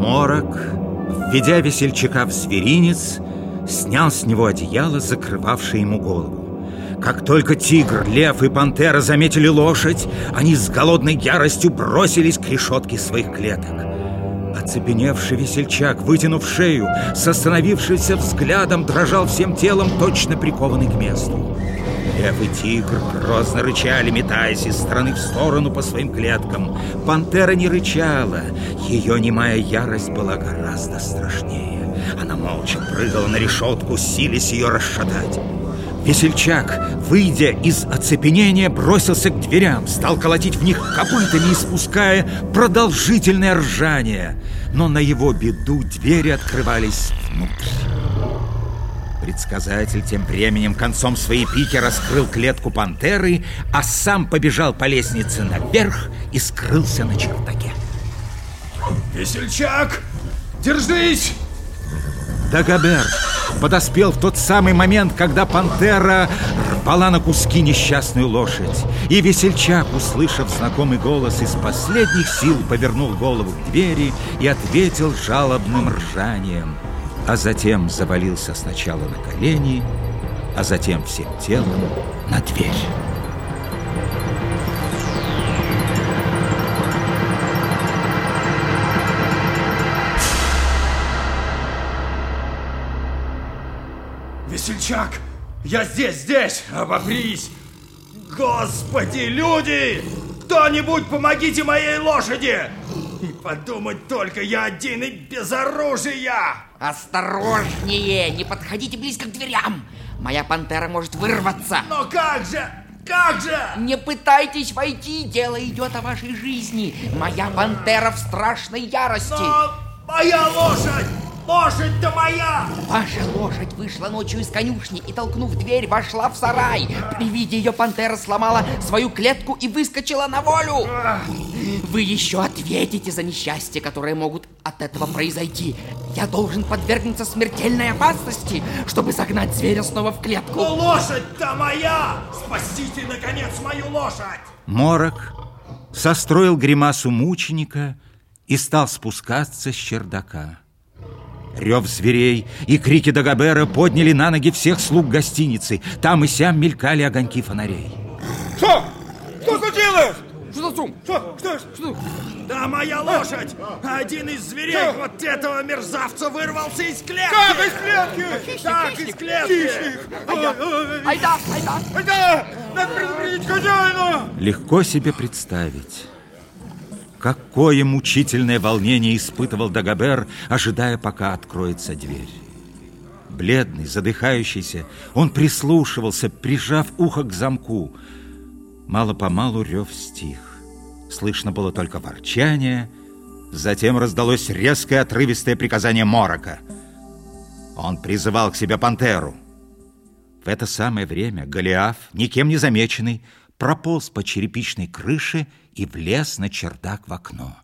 Морок, введя весельчака в зверинец, снял с него одеяло, закрывавшее ему голову. Как только тигр, лев и пантера заметили лошадь, они с голодной яростью бросились к решетке своих клеток. Оцепеневший весельчак, вытянув шею, с остановившимся взглядом, дрожал всем телом, точно прикованный к месту. Лев и тигр грозно рычали, метаясь из стороны в сторону по своим клеткам. Пантера не рычала. Ее немая ярость была гораздо страшнее. Она молча прыгала на решетку, силясь ее расшатать. Весельчак, выйдя из оцепенения, бросился к дверям, стал колотить в них копытами, испуская продолжительное ржание. Но на его беду двери открывались внутрь. Предсказатель тем временем концом своей пики раскрыл клетку пантеры, а сам побежал по лестнице наверх и скрылся на чердаке. Весельчак, держись! Дагобер подоспел в тот самый момент, когда пантера рвала на куски несчастную лошадь. И весельчак, услышав знакомый голос, из последних сил повернул голову к двери и ответил жалобным ржанием – а затем завалился сначала на колени, а затем всем телом на дверь. Весельчак, я здесь, здесь, обопрись! Господи, люди! Кто-нибудь помогите моей лошади! И подумать только, я один и без оружия! Осторожнее! Не подходите близко к дверям! Моя пантера может вырваться! Но как же? Как же? Не пытайтесь войти, дело идет о вашей жизни. Моя пантера в страшной ярости. Но моя лошадь! Лошадь-то моя! Ваша лошадь вышла ночью из конюшни и, толкнув дверь, вошла в сарай. При виде ее пантера сломала свою клетку и выскочила на волю. Вы еще ответите за несчастья, которые могут от этого произойти. Я должен подвергнуться смертельной опасности, чтобы загнать зверя снова в клетку. Но лошадь-то моя! Спасите, наконец, мою лошадь! Морок состроил гримасу мученика и стал спускаться с чердака. Рев зверей и крики Дагобера подняли на ноги всех слуг гостиницы. Там и сям мелькали огоньки фонарей. Что? За? Что? Что? Что? Да моя лошадь! Один из зверей что? вот этого мерзавца вырвался из клетки! Как из клетки? Хищник, так, из клетки! Айда, айда! Айда! Надо предупредить хозяина! Легко себе представить. Какое мучительное волнение испытывал Дагобер, ожидая, пока откроется дверь. Бледный, задыхающийся, он прислушивался, прижав ухо к замку. Мало-помалу рев стих. Слышно было только ворчание, затем раздалось резкое отрывистое приказание Морока. Он призывал к себе пантеру. В это самое время Голиаф, никем не замеченный, прополз по черепичной крыше и влез на чердак в окно.